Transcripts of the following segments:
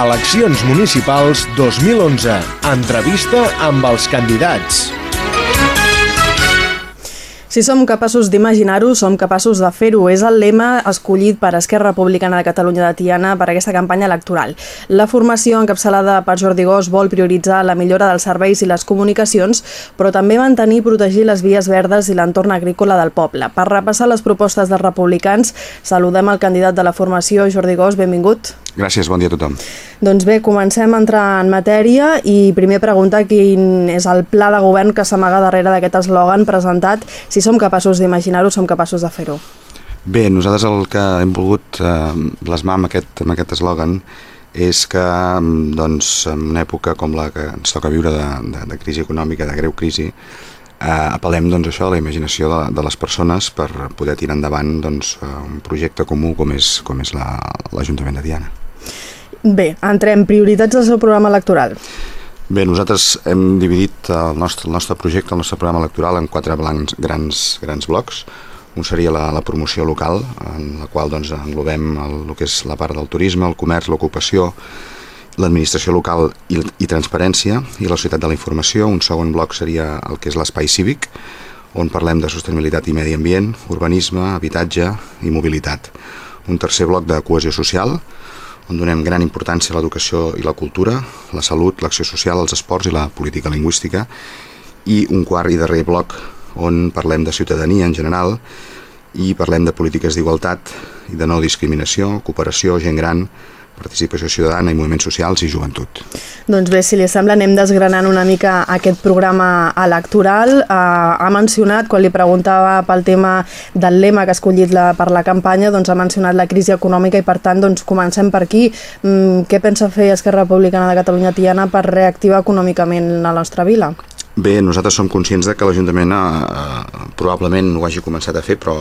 Eleccions Municipals 2011. Entrevista amb els candidats. Si som capaços d'imaginar-ho, som capaços de fer-ho. És el lema escollit per Esquerra Republicana de Catalunya de Tiana per aquesta campanya electoral. La formació encapçalada per Jordi Gós vol prioritzar la millora dels serveis i les comunicacions, però també mantenir i protegir les vies verdes i l'entorn agrícola del poble. Per repassar les propostes dels republicans, saludem el candidat de la formació, Jordi Gós, benvingut. Gràcies, bon dia a tothom. Doncs bé, comencem a entrar en matèria i primer preguntar quin és el pla de govern que s'amaga darrere d'aquest eslògan presentat. Si som capaços d'imaginar-ho, som capaços de fer-ho. Bé, nosaltres el que hem volgut eh, plasmar amb aquest, amb aquest eslògan és que doncs, en una època com la que ens toca viure de, de, de crisi econòmica, de greu crisi, eh, apel·lem doncs, això a la imaginació de, de les persones per poder tirar endavant doncs, un projecte comú com és, com és l'Ajuntament la, de Tiana. Bé, entrem. Prioritats del seu programa electoral. Bé, nosaltres hem dividit el nostre, el nostre projecte, el nostre programa electoral en quatre blancs, grans, grans blocs. Un seria la, la promoció local, en la qual doncs, englobem el, el que és la part del turisme, el comerç, l'ocupació, l'administració local i, i transparència, i la societat de la informació. Un segon bloc seria el que és l'espai cívic, on parlem de sostenibilitat i medi ambient, urbanisme, habitatge i mobilitat. Un tercer bloc de cohesió social, on donem gran importància a l'educació i la cultura, la salut, l'acció social, els esports i la política lingüística, i un quart i darrer bloc on parlem de ciutadania en general i parlem de polítiques d'igualtat i de no discriminació, cooperació, gent gran, participació ciutadana i moviments socials i joventut. Doncs bé, si li sembla, anem desgranant una mica aquest programa electoral. Uh, ha mencionat, quan li preguntava pel tema del lema que ha escollit la, per la campanya, doncs ha mencionat la crisi econòmica i, per tant, doncs comencem per aquí. Mm, què pensa fer Esquerra Republicana de Catalunya Tiana per reactivar econòmicament la nostra vila? Bé, nosaltres som conscients de que l'Ajuntament eh, probablement ho hagi començat a fer, però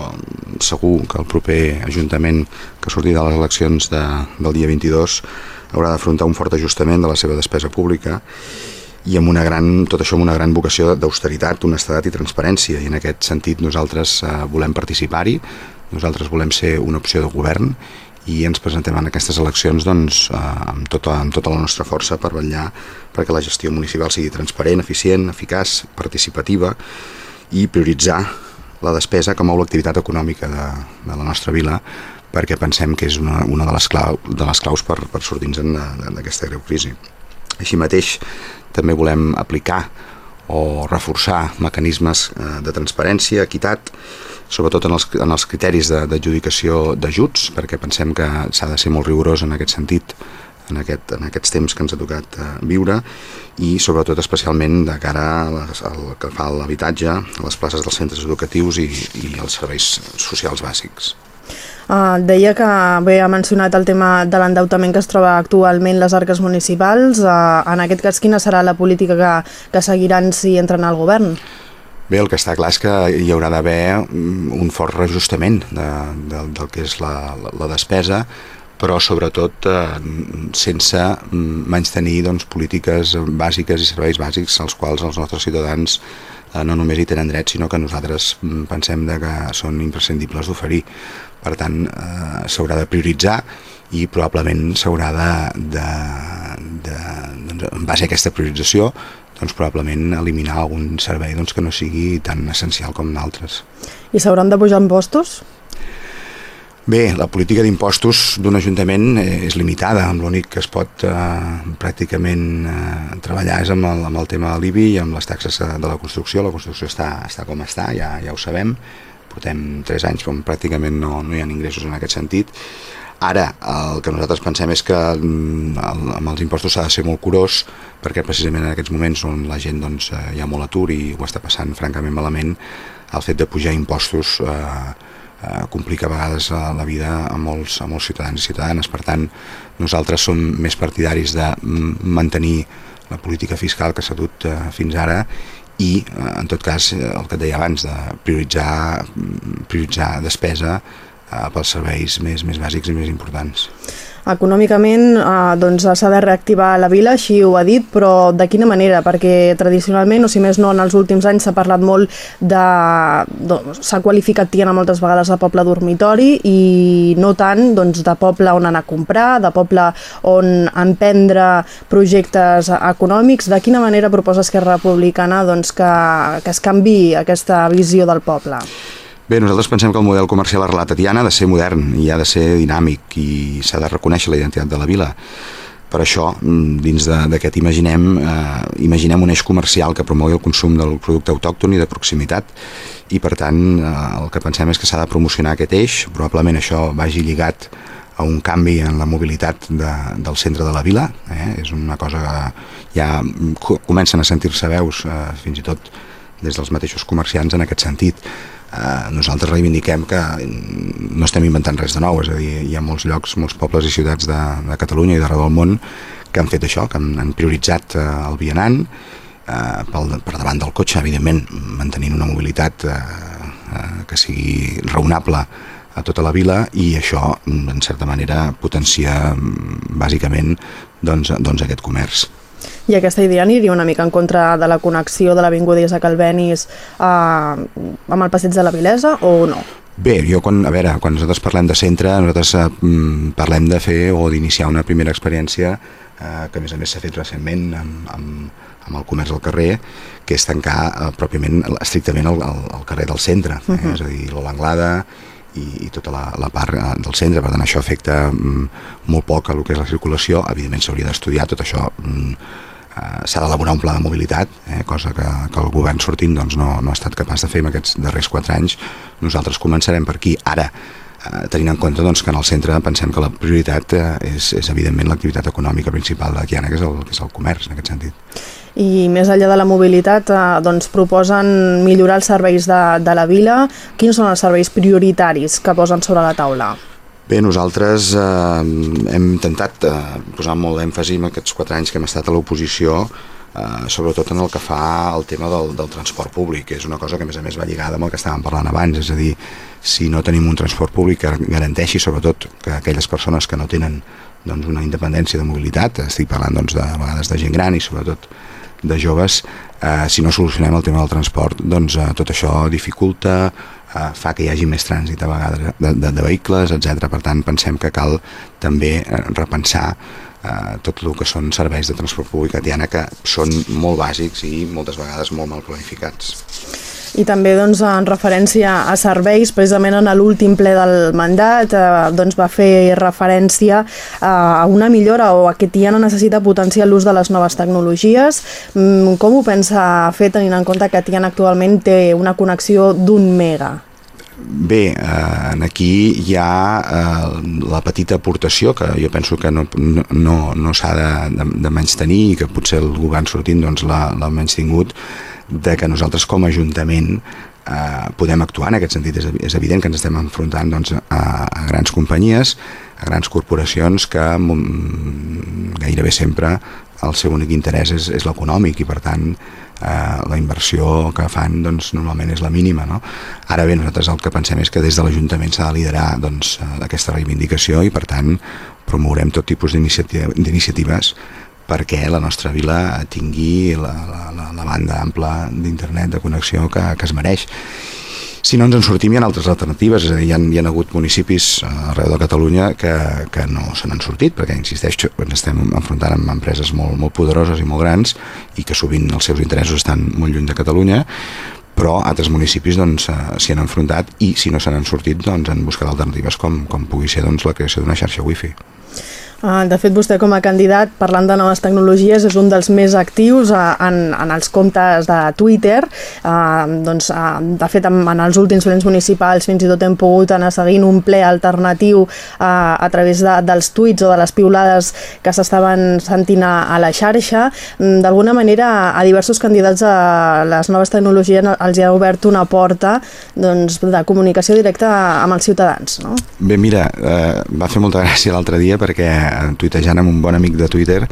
segur que el proper Ajuntament que surti de les eleccions de, del dia 22 haurà d'afrontar un fort ajustament de la seva despesa pública i amb una gran, tot això amb una gran vocació d'austeritat, honestedat i transparència. I en aquest sentit nosaltres eh, volem participar-hi, nosaltres volem ser una opció de govern i ens presentem en aquestes eleccions doncs, eh, amb, tota, amb tota la nostra força per vetllar perquè la gestió municipal sigui transparent, eficient, eficaç, participativa i prioritzar la despesa que mou l'activitat econòmica de, de la nostra vila perquè pensem que és una, una de, les clau, de les claus per, per sortir-nos d'aquesta greu crisi. Així mateix també volem aplicar o reforçar mecanismes eh, de transparència, equitat, sobretot en els, en els criteris d'adjudicació d'ajuts, perquè pensem que s'ha de ser molt rigorós en aquest sentit, en, aquest, en aquests temps que ens ha tocat uh, viure i sobretot especialment de cara al que fa l'habitatge, a les places dels centres educatius i, i els serveis socials bàsics. Uh, deia que bé, ha mencionat el tema de l'endeutament que es troba actualment les arques municipals. Uh, en aquest cas, quina serà la política que, que seguiran si entren al govern? Bé, el que està clar és que hi haurà d'haver un fort reajustament de, de, del que és la, la, la despesa, però sobretot eh, sense menys tenir doncs, polítiques bàsiques i serveis bàsics als quals els nostres ciutadans eh, no només hi tenen dret, sinó que nosaltres pensem de que són imprescindibles d'oferir. Per tant, eh, s'haurà de prioritzar i probablement s'haurà de, de, de, doncs, en base a aquesta priorització, doncs probablement eliminar algun servei doncs, que no sigui tan essencial com d'altres. I s'hauran de pujar impostos? Bé, la política d'impostos d'un ajuntament eh, és limitada, l'únic que es pot eh, pràcticament eh, treballar és amb el, amb el tema de l'IBI i amb les taxes de la construcció. La construcció està, està com està, ja, ja ho sabem, portem tres anys on pràcticament no, no hi ha ingressos en aquest sentit Ara, el que nosaltres pensem és que mm, el, amb els impostos s'ha de ser molt curós perquè precisament en aquests moments on la gent doncs, eh, hi ha molt atur i ho està passant francament malament, el fet de pujar impostos eh, eh, complica a vegades eh, la vida a molts, a molts ciutadans i ciutadanes. Per tant, nosaltres som més partidaris de mantenir la política fiscal que s'ha dut eh, fins ara i, eh, en tot cas, el que et deia abans, de prioritzar, prioritzar despesa eh, pels serveis més, més bàsics i més importants. Econòmicament eh, doncs s'ha de reactivar la vila, així ho ha dit, però de quina manera? Perquè tradicionalment, o si més no, en els últims anys s'ha parlat molt de... Doncs, s'ha qualificat Tiana moltes vegades de poble dormitori i no tant doncs, de poble on anar a comprar, de poble on emprendre projectes econòmics. De quina manera proposa Esquerra Republicana doncs, que, que es canvi aquesta visió del poble? Bé, nosaltres pensem que el model comercial arrelat a Tiana ha de ser modern i ha de ser dinàmic i s'ha de reconèixer la identitat de la vila. Per això, mm, dins d'aquest imaginem, eh, imaginem un eix comercial que promogui el consum del producte autòcton i de proximitat i per tant eh, el que pensem és que s'ha de promocionar aquest eix, probablement això vagi lligat a un canvi en la mobilitat de, del centre de la vila, eh? és una cosa que ja comencen a sentir-se veus eh, fins i tot des dels mateixos comerciants en aquest sentit eh, nosaltres reivindiquem que no estem inventant res de nou, és a dir, hi ha molts llocs, molts pobles i ciutats de, de Catalunya i d'arreu del món que han fet això, que han, han prioritzat eh, el vianant eh, pel, per davant del cotxe, evidentment mantenint una mobilitat eh, eh, que sigui raonable a tota la vila i això, en certa manera, potencia bàsicament doncs, doncs aquest comerç. I aquesta idea aniria una mica en contra de la connexió de l'Avinguda Isaac Calvenis eh, amb el passeig de la Vilesa o no? Bé, jo quan, a veure, quan nosaltres parlem de centre, nosaltres eh, mm, parlem de fer o d'iniciar una primera experiència eh, que a més a més s'ha fet recentment amb, amb, amb el comerç al carrer, que és tancar eh, pròpiament, estrictament el, el, el carrer del centre, eh? uh -huh. és a dir, l'Anglada i, i tota la, la part eh, del centre, per tant això afecta mm, molt poc a el que és la circulació, evidentment s'hauria d'estudiar tot això mm, Eh, s'ha d'elaborar un pla de mobilitat, eh, cosa que, que el govern sortint doncs, no, no ha estat capaç de fer en aquests darrers quatre anys. Nosaltres començarem per aquí. Ara, eh, tenint en compte doncs, que en el centre pensem que la prioritat eh, és, és evidentment l'activitat econòmica principal de Tiana, que és, el, que és el comerç en aquest sentit. I més enllà de la mobilitat, eh, doncs proposen millorar els serveis de, de la vila. Quins són els serveis prioritaris que posen sobre la taula? Bé, nosaltres eh, hem intentat eh, posar molt d'èmfasi en aquests quatre anys que hem estat a l'oposició, eh, sobretot en el que fa el tema del, del transport públic, que és una cosa que a més a més va lligada amb el que estàvem parlant abans, és a dir, si no tenim un transport públic que garanteixi sobretot que aquelles persones que no tenen doncs, una independència de mobilitat, estic parlant doncs, de, a vegades de gent gran i sobretot de joves, eh, si no solucionem el tema del transport, doncs eh, tot això dificulta, eh, fa que hi hagi més trànsit a vegades de, de, de vehicles, etc. Per tant, pensem que cal també eh, repensar eh, tot el que són serveis de transport públic a Tiana que són molt bàsics i moltes vegades molt mal planificats i també doncs, en referència a serveis, precisament en l'últim ple del mandat eh, doncs, va fer referència eh, a una millora o a que Tiana necessita potenciar l'ús de les noves tecnologies. Mm, com ho pensa fer tenint en compte que Tiana actualment té una connexió d'un mega? Bé, eh, aquí hi ha eh, la petita aportació que jo penso que no, no, no s'ha de, de, de menys tenir i que potser el govern sortint doncs, l'ha menys tingut de que nosaltres com a Ajuntament eh, podem actuar en aquest sentit. És, és evident que ens estem enfrontant doncs, a, a grans companyies, a grans corporacions que mm, gairebé sempre el seu únic interès és, és l'econòmic i per tant eh, la inversió que fan doncs, normalment és la mínima. No? Ara bé, nosaltres el que pensem és que des de l'Ajuntament s'ha de liderar doncs, eh, aquesta reivindicació i per tant promourem tot tipus d'iniciatives perquè la nostra vila tingui la, la, la banda ampla d'internet de connexió que, que es mereix. Si no ens en sortim hi ha altres alternatives, és a dir, hi ha, hi ha hagut municipis eh, arreu de Catalunya que, que no se n'han sortit, perquè, insisteixo, ens estem enfrontant amb empreses molt, molt poderoses i molt grans i que sovint els seus interessos estan molt lluny de Catalunya, però altres municipis doncs, eh, han enfrontat i si no se n'han sortit doncs, han buscat alternatives com, com pugui ser doncs, la creació d'una xarxa wifi. Ah, de fet, vostè com a candidat, parlant de noves tecnologies, és un dels més actius eh, en, en els comptes de Twitter. Uh, doncs, uh, de fet, en, els últims plens municipals fins i tot hem pogut anar seguint un ple alternatiu a través de, dels tuits o de les piulades que s'estaven sentint a, la xarxa. Mm, d'alguna manera, a diversos candidats a les noves tecnologies els hi ha obert una porta doncs, de comunicació directa amb els ciutadans. No? Bé, mira, uh, va fer molta gràcia l'altre dia perquè tuitejant amb un bon amic de Twitter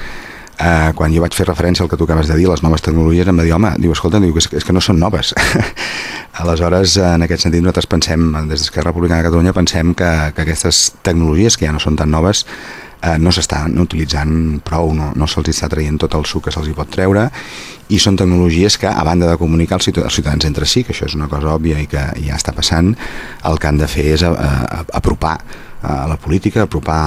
eh, quan jo vaig fer referència al que tu acabes de dir, les noves tecnologies, em va dir, home, diu, escolta, diu, és, és que no són noves. Aleshores, en aquest sentit, nosaltres pensem, des d'Esquerra Republicana de Catalunya, pensem que, que aquestes tecnologies, que ja no són tan noves, eh, no s'estan utilitzant prou, no, no se'ls està traient tot el suc que se'ls pot treure i són tecnologies que, a banda de comunicar els ciutadans entre si, que això és una cosa òbvia i que ja està passant, el que han de fer és a, a, a apropar a la política, apropar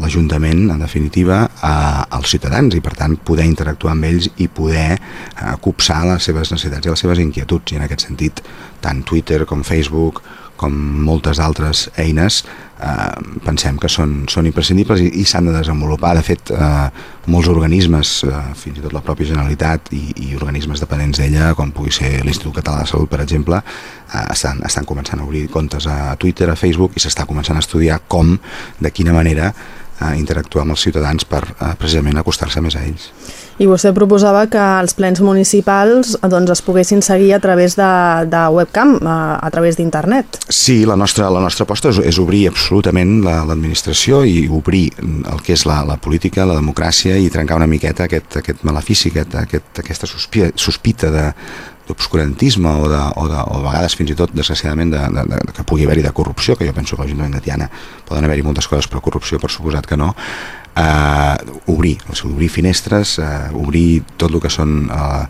l'Ajuntament, en definitiva, a, als ciutadans i, per tant, poder interactuar amb ells i poder eh, copsar les seves necessitats i les seves inquietuds. I en aquest sentit, tant Twitter com Facebook com moltes altres eines, eh, pensem que són, són imprescindibles i, i s'han de desenvolupar. De fet, eh, molts organismes, eh, fins i tot la pròpia Generalitat i, i organismes dependents d'ella, com pugui ser l'Institut Català de Salut, per exemple, eh, estan, estan començant a obrir comptes a Twitter, a Facebook, i s'està començant a estudiar com, de quina manera, eh, interactuar amb els ciutadans per eh, precisament acostar-se més a ells. I vostè proposava que els plens municipals doncs, es poguessin seguir a través de, de webcam, a, a través d'internet. Sí, la nostra, la nostra aposta és, és obrir absolutament l'administració la, i obrir el que és la, la política, la democràcia i trencar una miqueta aquest, aquest malefici, aquest, aquest, aquesta sospita, sospita de, d'obscurantisme o, de, o, de, o a vegades fins i tot desgraciadament de, de, de, que pugui haver-hi de corrupció, que jo penso que l'Ajuntament de Tiana poden haver-hi moltes coses, però corrupció per suposat que no, eh, obrir, o sigui, obrir finestres, eh, obrir tot el que són eh,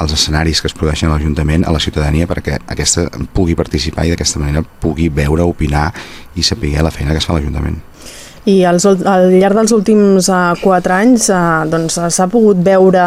els escenaris que es produeixen a l'Ajuntament a la ciutadania perquè aquesta pugui participar i d'aquesta manera pugui veure, opinar i saber la feina que es fa a l'Ajuntament i als, al llarg dels últims uh, quatre anys uh, doncs s'ha pogut veure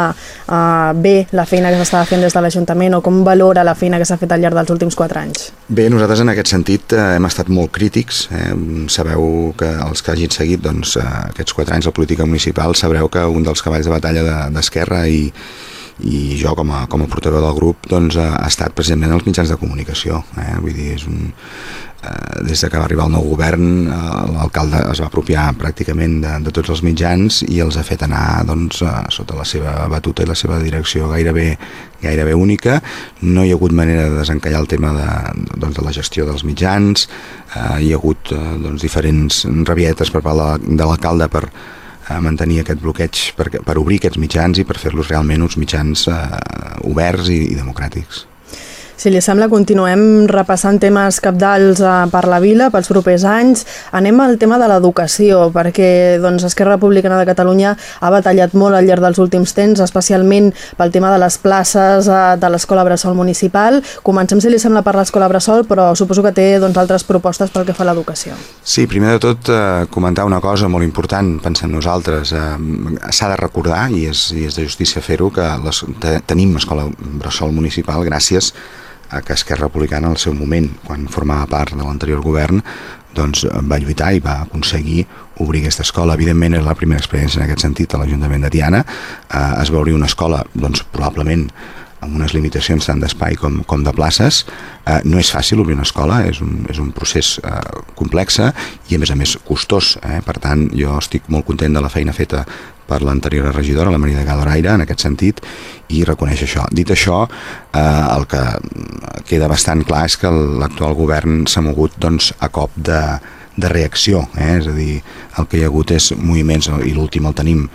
bé la feina que s'estava fent des de l'Ajuntament o com valora la feina que s'ha fet al llarg dels últims quatre anys? Bé, nosaltres en aquest sentit eh, hem estat molt crítics. Eh? Sabeu que els que hagin seguit doncs, eh, aquests quatre anys de política municipal sabreu que un dels cavalls de batalla d'Esquerra de, i i jo com a, com a portaveu del grup doncs, ha estat precisament els mitjans de comunicació eh? vull dir, és un, Eh, des de que va arribar el nou govern eh, l'alcalde es va apropiar pràcticament de, de tots els mitjans i els ha fet anar doncs, eh, sota la seva batuta i la seva direcció gairebé, gairebé única no hi ha hagut manera de desencallar el tema de, doncs, de la gestió dels mitjans eh, hi ha hagut eh, doncs, diferents rabietes per part de l'alcalde per mantenir aquest bloqueig per, per obrir aquests mitjans i per fer-los realment uns mitjans eh, oberts i, i democràtics. Si li sembla, continuem repassant temes capdals eh, per la vila pels propers anys. Anem al tema de l'educació, perquè doncs, Esquerra Republicana de Catalunya ha batallat molt al llarg dels últims temps, especialment pel tema de les places eh, de l'Escola Bressol Municipal. Comencem, si li sembla, per l'Escola Bressol, però suposo que té doncs, altres propostes pel que fa a l'educació. Sí, primer de tot eh, comentar una cosa molt important, pensem nosaltres. Eh, S'ha de recordar, i és, i és de justícia fer-ho, que les, te, tenim Escola Bressol Municipal gràcies a que Esquerra Republicana al seu moment, quan formava part de l'anterior govern, doncs va lluitar i va aconseguir obrir aquesta escola. Evidentment és la primera experiència en aquest sentit a l'Ajuntament de Tiana. Eh, es va obrir una escola, doncs probablement amb unes limitacions tant d'espai com, com de places. Eh, no és fàcil obrir una escola, és un, és un procés eh, complex i a més a més costós. Eh? Per tant, jo estic molt content de la feina feta per l'anterior regidora, la Maria de Gadoraire, en aquest sentit, i reconeix això. Dit això, eh, el que queda bastant clar és que l'actual govern s'ha mogut doncs, a cop de, de reacció, eh? és a dir, el que hi ha hagut és moviments, i l'últim el tenim,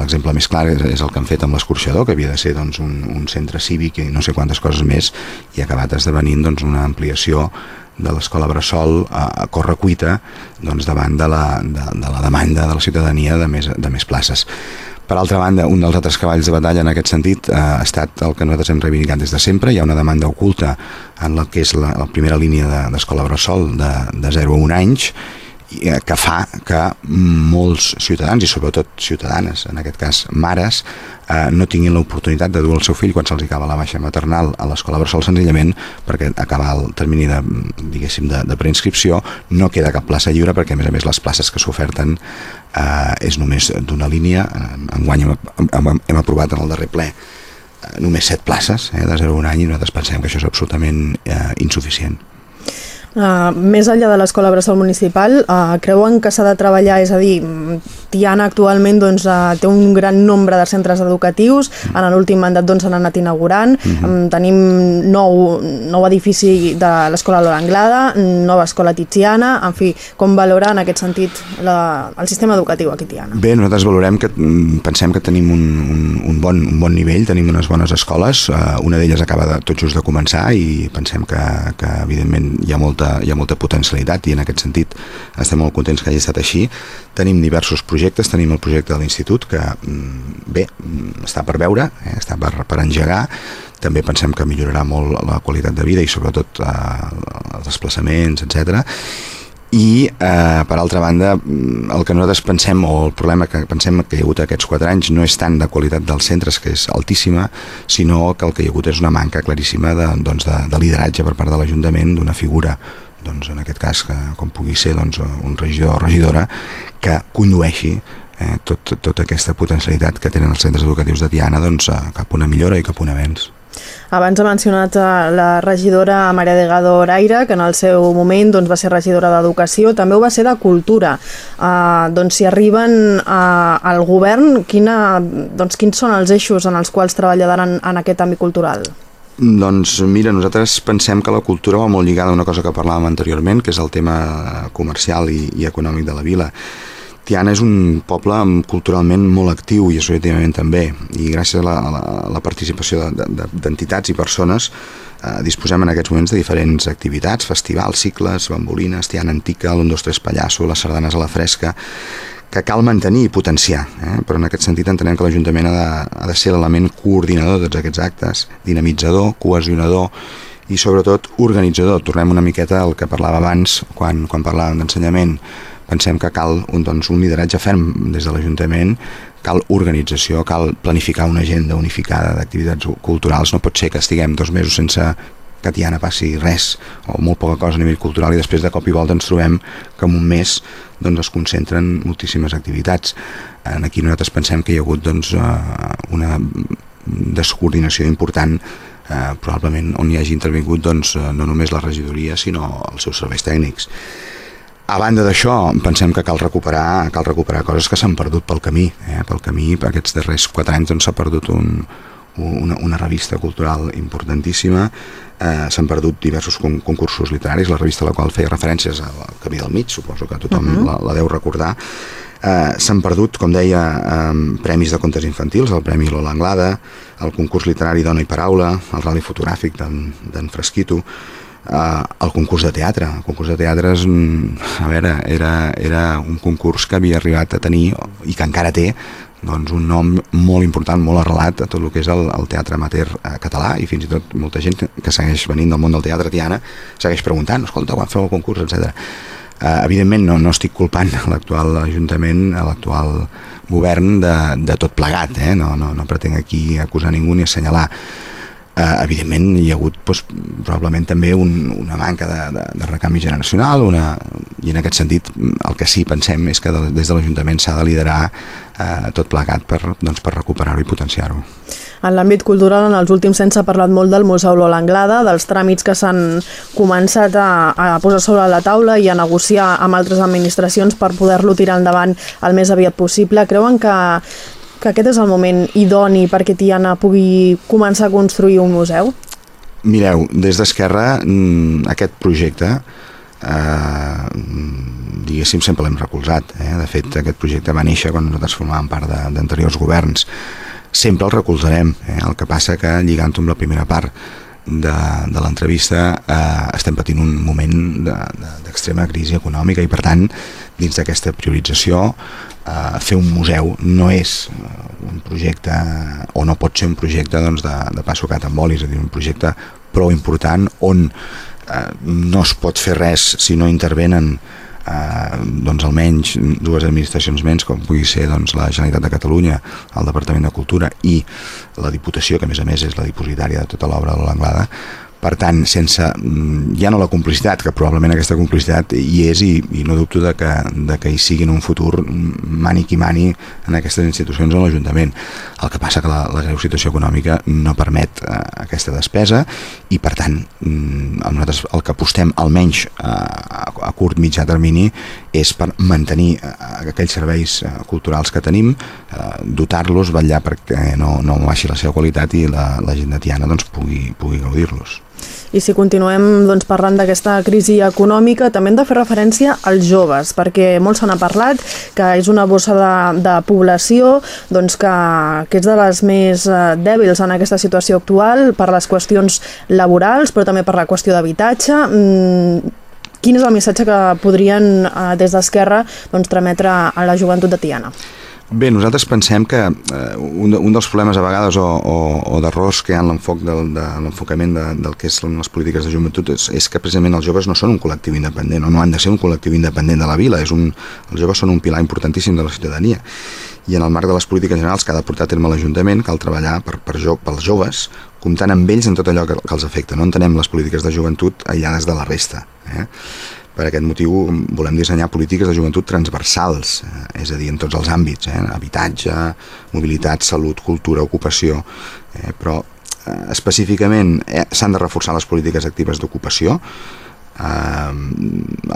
l'exemple més clar és, és el que han fet amb l'escorxador, que havia de ser doncs, un, un centre cívic i no sé quantes coses més, i ha acabat esdevenint doncs, una ampliació de l'escola Bressol a, a cuita doncs, davant de la, de, de la demanda de la ciutadania de més, de més places. Per altra banda, un dels altres cavalls de batalla en aquest sentit eh, ha estat el que nosaltres hem reivindicat des de sempre. Hi ha una demanda oculta en la que és la, la primera línia d'escola de, Bressol de, de 0 a 1 anys que fa que molts ciutadans, i sobretot ciutadanes, en aquest cas mares, eh, no tinguin l'oportunitat de dur el seu fill quan se'ls acaba la baixa maternal a l'escola Bressol senzillament perquè acaba el termini de, diguéssim, de, de preinscripció, no queda cap plaça lliure perquè a més a més les places que s'oferten eh, és només d'una línia, enguany hem, hem, hem aprovat en el darrer ple eh, només set places eh, de 0 a 1 any i nosaltres pensem que això és absolutament eh, insuficient. Uh, més enllà de l'escola Bressol Municipal, uh, creuen que s'ha de treballar, és a dir, Tiana actualment doncs, uh, té un gran nombre de centres educatius, mm. en l'últim mandat doncs, s'han anat inaugurant, mm -hmm. um, tenim nou, nou edifici de l'escola Lola Anglada, nova escola Tiziana, en fi, com valora en aquest sentit la, el sistema educatiu aquí Tiana? Bé, nosaltres valorem que mm, pensem que tenim un, un, un, bon, un bon nivell, tenim unes bones escoles, uh, una d'elles acaba de, tot just de començar i pensem que, que evidentment hi ha molta molta, hi ha molta potencialitat i en aquest sentit estem molt contents que hagi estat així. Tenim diversos projectes, tenim el projecte de l'institut que mm, bé, mm, està per veure, eh, està per, per engegar, també pensem que millorarà molt la qualitat de vida i sobretot eh, els desplaçaments, etc. I, eh, per altra banda, mm, el que nosaltres pensem, o el problema que pensem que hi ha hagut aquests quatre anys, no és tant de qualitat dels centres, que és altíssima, sinó que el que hi ha hagut és una manca claríssima de, doncs, de, de lideratge per part de l'Ajuntament d'una figura doncs, en aquest cas, que, com pugui ser doncs, un regidor o regidora, que condueixi eh, tot, tota aquesta potencialitat que tenen els centres educatius de Tiana doncs, cap a una millora i cap a un avenç. Abans ha mencionat eh, la regidora Maria Delgado Oraire, que en el seu moment doncs, va ser regidora d'Educació, també ho va ser de Cultura. Uh, doncs si arriben uh, al govern, quina, doncs, quins són els eixos en els quals treballaran en aquest àmbit cultural? Doncs mira, nosaltres pensem que la cultura va molt lligada a una cosa que parlàvem anteriorment, que és el tema comercial i, i econòmic de la vila. Tiana és un poble culturalment molt actiu i associativament també i gràcies a la, a la, a la participació d'entitats i persones eh, disposem en aquests moments de diferents activitats, festivals, cicles, bambolines, Tiana Antica, l'Un, dos, tres Pallasso, les sardanes a la fresca que cal mantenir i potenciar, eh? però en aquest sentit entenem que l'Ajuntament ha, de, ha de ser l'element coordinador de tots aquests actes, dinamitzador, cohesionador i sobretot organitzador. Tornem una miqueta al que parlava abans quan, quan parlàvem d'ensenyament pensem que cal un, doncs, un lideratge ferm des de l'Ajuntament, cal organització, cal planificar una agenda unificada d'activitats culturals. No pot ser que estiguem dos mesos sense que Tiana passi res o molt poca cosa a nivell cultural i després de cop i volta ens trobem que en un mes doncs, es concentren moltíssimes activitats. En aquí nosaltres pensem que hi ha hagut doncs, eh, una descoordinació important eh, probablement on hi hagi intervingut doncs, eh, no només la regidoria sinó els seus serveis tècnics. A banda d'això, pensem que cal recuperar, cal recuperar coses que s'han perdut pel camí. Eh? Pel camí, per aquests darrers quatre anys, doncs, s'ha perdut un, una, una revista cultural importantíssima, eh, s'han perdut diversos con concursos literaris, la revista a la qual feia referències al Camí del Mig, suposo que tothom uh -huh. la, la deu recordar, eh, s'han perdut, com deia, eh, premis de contes infantils, el Premi Lola Anglada, el concurs literari Dona i Paraula, el rally fotogràfic d'en Fresquito, eh, el concurs de teatre. El concurs de teatre és, a veure, era, era un concurs que havia arribat a tenir i que encara té doncs, un nom molt important, molt arrelat a tot el que és el, el teatre amateur eh, català i fins i tot molta gent que segueix venint del món del teatre tiana segueix preguntant, escolta, quan feu el concurs, etc. Eh, evidentment no, no estic culpant l'actual Ajuntament, l'actual govern de, de tot plegat, eh? no, no, no pretenc aquí acusar ningú ni assenyalar eh, evidentment hi ha hagut doncs, probablement també un, una manca de, de, de recanvi generacional una, i en aquest sentit el que sí pensem és que de, des de l'Ajuntament s'ha de liderar eh, tot plegat per, doncs, per recuperar-ho i potenciar-ho. En l'àmbit cultural, en els últims anys s'ha parlat molt del Museu Lola Anglada, dels tràmits que s'han començat a, a posar sobre la taula i a negociar amb altres administracions per poder-lo tirar endavant el més aviat possible. Creuen que que aquest és el moment idoni perquè Tiana pugui començar a construir un museu? Mireu, des d'Esquerra mm, aquest projecte eh, diguéssim sempre l'hem recolzat eh? de fet aquest projecte va néixer quan nosaltres formàvem part d'anteriors governs sempre el recolzarem eh? el que passa que lligant-ho amb la primera part de, de l'entrevista eh, estem patint un moment d'extrema de, de, crisi econòmica i per tant dins d'aquesta priorització eh, fer un museu no és eh, un projecte o no pot ser un projecte doncs, de, de passo cat amb oli, és a dir, un projecte prou important on eh, no es pot fer res si no intervenen eh, doncs almenys dues administracions menys com pugui ser doncs, la Generalitat de Catalunya el Departament de Cultura i la Diputació que a més a més és la dipositària de tota l'obra de l'Anglada per tant, sense mm, ja no la complicitat, que probablement aquesta complicitat hi és i, i no dubto de que, de que hi sigui en un futur mani qui mani en aquestes institucions o l'Ajuntament. El que passa que la, la greu situació econòmica no permet eh, aquesta despesa i per tant mm, nosaltres el que apostem almenys eh, a, a curt mitjà termini és per mantenir eh, aquells serveis eh, culturals que tenim, eh, dotar-los, vetllar perquè no, no baixi la seva qualitat i la, la gent de Tiana doncs, pugui, pugui gaudir-los. I si continuem doncs, parlant d'aquesta crisi econòmica, també hem de fer referència als joves, perquè molt se n'ha parlat, que és una bossa de, de població doncs, que, que és de les més eh, dèbils en aquesta situació actual per les qüestions laborals, però també per la qüestió d'habitatge. Mm, Quin és el missatge que podrien eh, des d'Esquerra doncs, trametre a la joventut de Tiana? Bé, nosaltres pensem que eh, un, un dels problemes a vegades o, o, o d'errors que hi ha en l'enfoc del, de, l'enfocament de, del que són les polítiques de joventut és, és que precisament els joves no són un col·lectiu independent o no han de ser un col·lectiu independent de la vila, és un, els joves són un pilar importantíssim de la ciutadania i en el marc de les polítiques generals que ha de portar a terme l'Ajuntament cal treballar per, per jo, pels joves comptant amb ells en tot allò que, que els afecta no entenem les polítiques de joventut aïllades de la resta eh? Per aquest motiu volem dissenyar polítiques de joventut transversals, eh, és a dir, en tots els àmbits, eh, habitatge, mobilitat, salut, cultura, ocupació, eh, però eh, específicament eh, s'han de reforçar les polítiques actives d'ocupació, eh,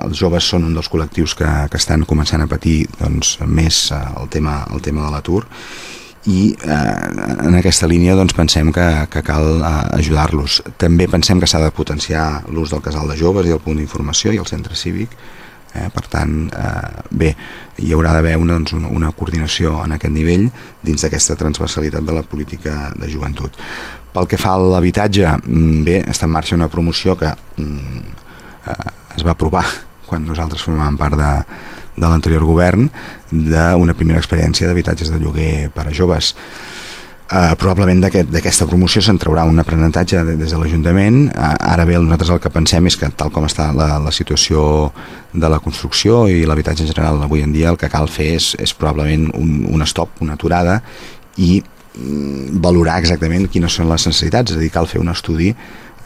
els joves són un dels col·lectius que, que estan començant a patir doncs, més eh, el, tema, el tema de l'atur i eh, en aquesta línia doncs, pensem que, que cal eh, ajudar-los. També pensem que s'ha de potenciar l'ús del casal de joves i el punt d'informació i el centre cívic. Eh, per tant, eh, bé, hi haurà d'haver una, doncs, una, una coordinació en aquest nivell dins d'aquesta transversalitat de la política de joventut. Pel que fa a l'habitatge, mm, bé, està en marxa una promoció que mm, eh, es va aprovar quan nosaltres formàvem part de, de l'anterior govern d'una primera experiència d'habitatges de lloguer per a joves. Uh, probablement d'aquesta aquest, promoció se'n traurà un aprenentatge des de l'Ajuntament. Uh, ara bé, nosaltres el que pensem és que tal com està la, la situació de la construcció i l'habitatge en general avui en dia, el que cal fer és, és probablement un, un stop, una aturada i mm, valorar exactament quines són les necessitats, és a dir, cal fer un estudi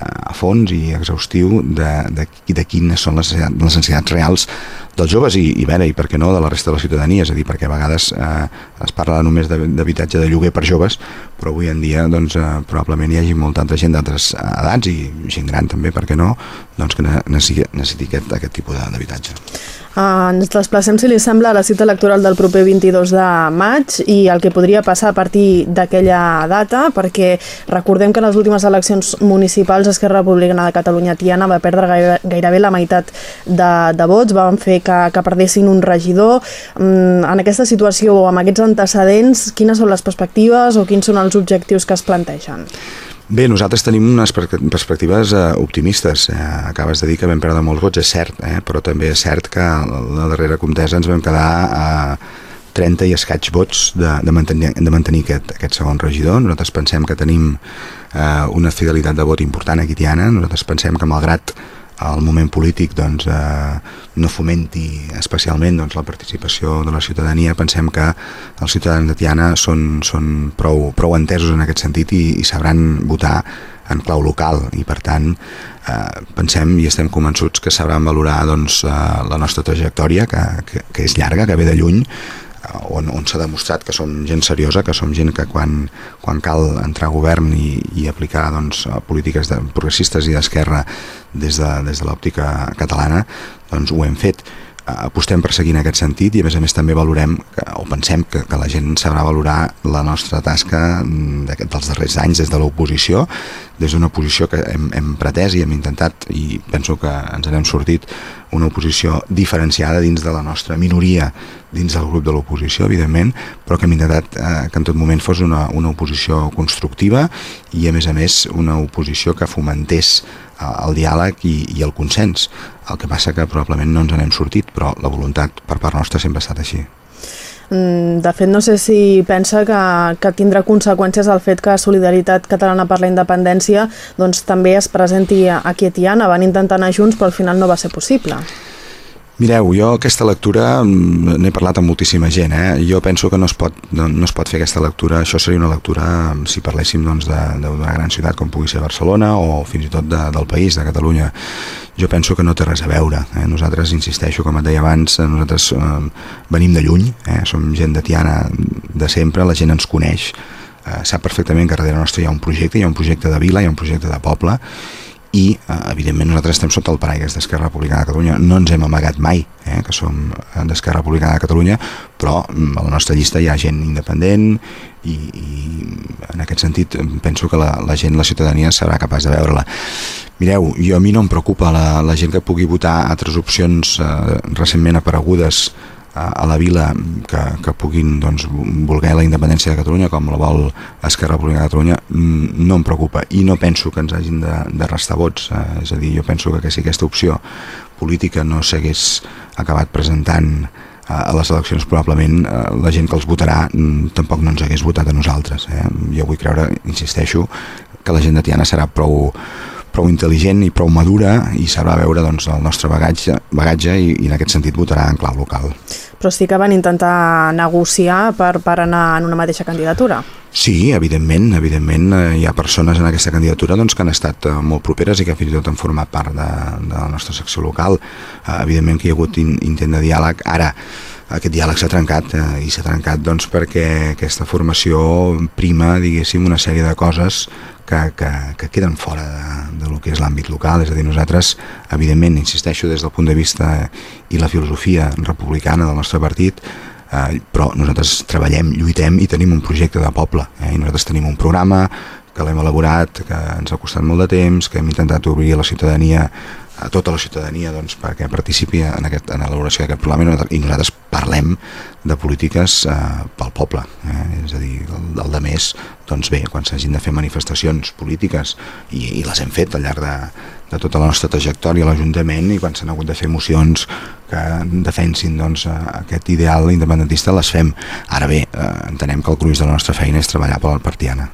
a fons i exhaustiu de, de, de quines són les, les necessitats reals dels joves i, i, veure, i per què no, de la resta de la ciutadania, és a dir, perquè a vegades eh, es parla només d'habitatge de lloguer per joves, però avui en dia doncs, eh, probablement hi hagi molta altra gent d'altres edats i gent gran també, per què no, doncs que necessiti, aquest, aquest tipus d'habitatge. Uh, ens desplacem, si li sembla, a la cita electoral del proper 22 de maig i el que podria passar a partir d'aquella data, perquè recordem que en les últimes eleccions municipals Esquerra Republicana de Catalunya Tiana va perdre gairebé la meitat de, de vots, van fer que, que perdessin un regidor. Um, en aquesta situació, amb aquests antecedents, quines són les perspectives o quins són els objectius que es plantegen? Bé, nosaltres tenim unes perspectives eh, optimistes. Eh, acabes de dir que vam perdre molts vots, és cert, eh, però també és cert que la darrera contesa ens vam quedar a 30 i escaig vots de, de mantenir, de mantenir aquest, aquest segon regidor. Nosaltres pensem que tenim eh, una fidelitat de vot important a Tiana. Nosaltres pensem que malgrat el moment polític doncs, eh, no fomenti especialment doncs, la participació de la ciutadania, pensem que els ciutadans de Tiana són, són prou, prou entesos en aquest sentit i, i sabran votar en clau local. I per tant eh, pensem i estem convençuts que sabran valorar doncs, eh, la nostra trajectòria que, que, que és llarga, que ve de lluny on, on s'ha demostrat que som gent seriosa, que som gent que quan, quan cal entrar a govern i, i aplicar doncs, polítiques de, progressistes i d'esquerra des de, des de l'òptica catalana, doncs ho hem fet apostem per seguir en aquest sentit i a més a més també valorem que, o pensem que, que la gent sabrà valorar la nostra tasca mm, dels darrers anys des de l'oposició des d'una posició que hem, hem pretès i hem intentat i penso que ens n'hem sortit una oposició diferenciada dins de la nostra minoria dins del grup de l'oposició, evidentment, però que hem intentat eh, que en tot moment fos una, una oposició constructiva i a més a més una oposició que fomentés el diàleg i, i el consens. El que passa que probablement no ens n'hem sortit, però la voluntat per part nostra sempre ha estat així. Mm, de fet, no sé si pensa que, que tindrà conseqüències el fet que Solidaritat Catalana per la Independència doncs, també es presenti aquí a Tiana. Van intentar anar junts, però al final no va ser possible. Mireu, jo aquesta lectura mm, n'he parlat amb moltíssima gent, eh? jo penso que no es, pot, no, no es pot fer aquesta lectura, això seria una lectura mm, si parléssim d'una doncs, gran ciutat com pugui ser Barcelona o fins i tot de, del país, de Catalunya. Jo penso que no té res a veure. Eh? Nosaltres, insisteixo, com et deia abans, eh, nosaltres eh, venim de lluny, eh? som gent de Tiana de sempre, la gent ens coneix, eh, sap perfectament que darrere nostre hi ha un projecte, hi ha un projecte de vila, hi ha un projecte de poble, i eh, evidentment nosaltres estem sota el paraigües d'Esquerra Republicana de Catalunya. No ens hem amagat mai eh, que som d'Esquerra Republicana de Catalunya però mm, a la nostra llista hi ha gent independent i, i en aquest sentit penso que la, la gent, la ciutadania serà capaç de veure-la. Mireu, jo a mi no em preocupa la, la gent que pugui votar altres opcions eh, recentment aparegudes a la vila que, que puguin doncs, voler la independència de Catalunya com la vol Esquerra Republicana de Catalunya mm, no em preocupa i no penso que ens hagin de, de restar vots eh, és a dir, jo penso que si aquesta opció política no s'hagués acabat presentant eh, a les eleccions probablement eh, la gent que els votarà mm, tampoc no ens hagués votat a nosaltres eh? jo vull creure, insisteixo que la gent de Tiana serà prou prou intel·ligent i prou madura i sabrà veure doncs, el nostre bagatge, bagatge i, i en aquest sentit votarà en clau local. Però sí que van intentar negociar per, per anar en una mateixa candidatura. Sí, evidentment, evidentment eh, hi ha persones en aquesta candidatura doncs, que han estat eh, molt properes i que fins i tot han format part de, de la nostra secció local. Eh, evidentment que hi ha hagut in, intent de diàleg. Ara, aquest diàleg s'ha trencat eh, i s'ha trencat doncs, perquè aquesta formació prima, diguéssim, una sèrie de coses que, que, que queden fora de, de lo que és l'àmbit local, és a dir, nosaltres, evidentment, insisteixo, des del punt de vista i la filosofia republicana del nostre partit, eh, però nosaltres treballem, lluitem i tenim un projecte de poble, eh, i nosaltres tenim un programa que l'hem elaborat, que ens ha costat molt de temps, que hem intentat obrir a la ciutadania a tota la ciutadania doncs, perquè participi en, aquest, en l'elaboració d'aquest programa i nosaltres parlem de polítiques eh, pel poble eh? és a dir, el, el de més doncs bé, quan s'hagin de fer manifestacions polítiques i, i les hem fet al llarg de, de tota la nostra trajectòria a l'Ajuntament i quan s'han hagut de fer mocions que defensin doncs, aquest ideal independentista les fem. Ara bé, eh, entenem que el gruix de la nostra feina és treballar per l'Alpartiana.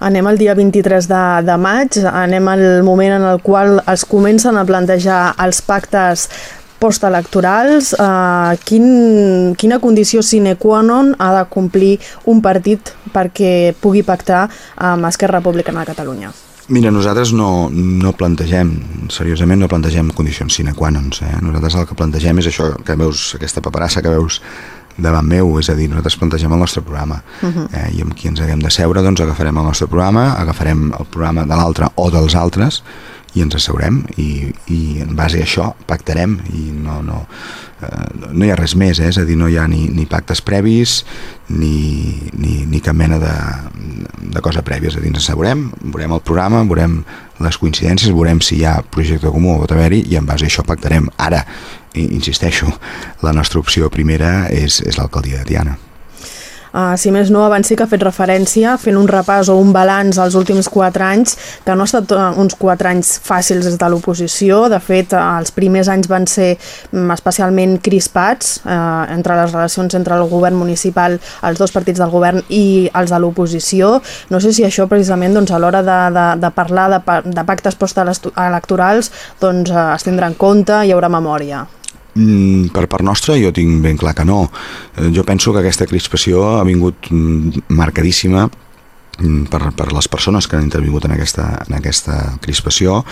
Anem al dia 23 de, de maig, anem al moment en el qual es comencen a plantejar els pactes postelectorals. Eh, quin, quina condició sine qua non ha de complir un partit perquè pugui pactar amb Esquerra Republicana de Catalunya? Mira, nosaltres no, no plantegem, seriosament no plantegem condicions sine qua non. Eh? Nosaltres el que plantegem és això que veus, aquesta paperassa que veus davant meu, és a dir, nosaltres plantegem el nostre programa uh -huh. eh, i amb qui ens haguem de seure doncs agafarem el nostre programa, agafarem el programa de l'altre o dels altres i ens asseurem i, i en base a això pactarem i no, no, eh, no hi ha res més, eh? és a dir, no hi ha ni, ni pactes previs ni, ni, ni cap mena de, de cosa prèvia, és a dir, ens asseurem, veurem el programa, veurem les coincidències, veurem si hi ha projecte comú o pot haver-hi i en base a això pactarem. Ara, insisteixo, la nostra opció primera és, és l'alcaldia de Tiana. Uh, si més no, abans sí que ha fet referència, fent un repàs o un balanç als últims quatre anys, que no ha estat uh, uns quatre anys fàcils des de l'oposició. De fet, uh, els primers anys van ser um, especialment crispats uh, entre les relacions entre el govern municipal, els dos partits del govern i els de l'oposició. No sé si això precisament doncs, a l'hora de, de, de parlar de, de pactes postelectorals doncs, uh, es tindrà en compte, hi haurà memòria. Mm, per part nostra jo tinc ben clar que no. Eh, jo penso que aquesta crispació ha vingut mm, marcadíssima mm, per, per les persones que han intervingut en aquesta, en aquesta crispació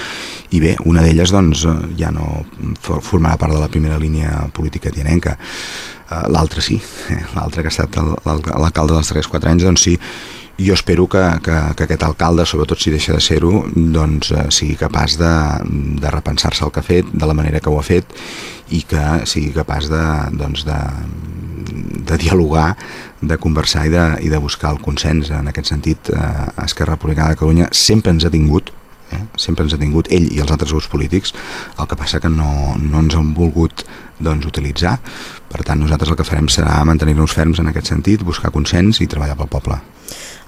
i bé, una d'elles doncs, eh, ja no formarà part de la primera línia política tianenca eh, l'altre sí, l'altre que ha estat l'alcalde dels darrers quatre anys doncs sí, jo espero que, que, que aquest alcalde, sobretot si deixa de ser-ho, doncs eh, sigui capaç de, de repensar-se el que ha fet, de la manera que ho ha fet i que sigui capaç de, doncs de, de dialogar, de conversar i de, i de buscar el consens. En aquest sentit, eh, Esquerra Republicana de Catalunya sempre ens ha tingut eh? sempre ens ha tingut ell i els altres grups polítics el que passa que no, no ens han volgut doncs, utilitzar. Per tant nosaltres el que farem serà mantenir-nos ferms en aquest sentit, buscar consens i treballar pel poble.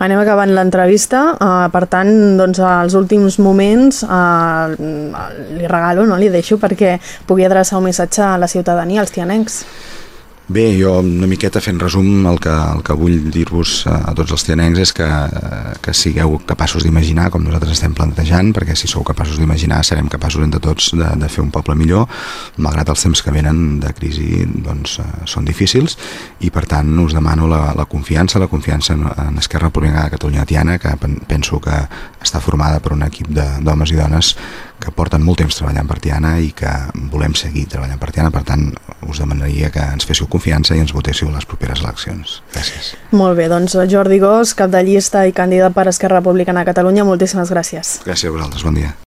Anem acabant l'entrevista, uh, per tant, doncs, als últims moments uh, li regalo, no li deixo, perquè pugui adreçar un missatge a la ciutadania, als tianencs. Bé, jo una miqueta fent resum el que, el que vull dir-vos a tots els tianencs és que, que sigueu capaços d'imaginar com nosaltres estem plantejant, perquè si sou capaços d'imaginar serem capaços entre tots de, de fer un poble millor, malgrat els temps que venen de crisi doncs, eh, són difícils i per tant us demano la, la confiança, la confiança en, en Esquerra Republicana de Catalunya Tiana, que penso que està formada per un equip d'homes i dones que porten molt temps treballant per Tiana i que volem seguir treballant per Tiana, per tant us demanaria que ens féssiu confiança i ens votéssiu les properes eleccions. Gràcies. Molt bé, doncs Jordi Gós, cap de llista i candidat per Esquerra Republicana de Catalunya, moltíssimes gràcies. Gràcies a vosaltres, bon dia.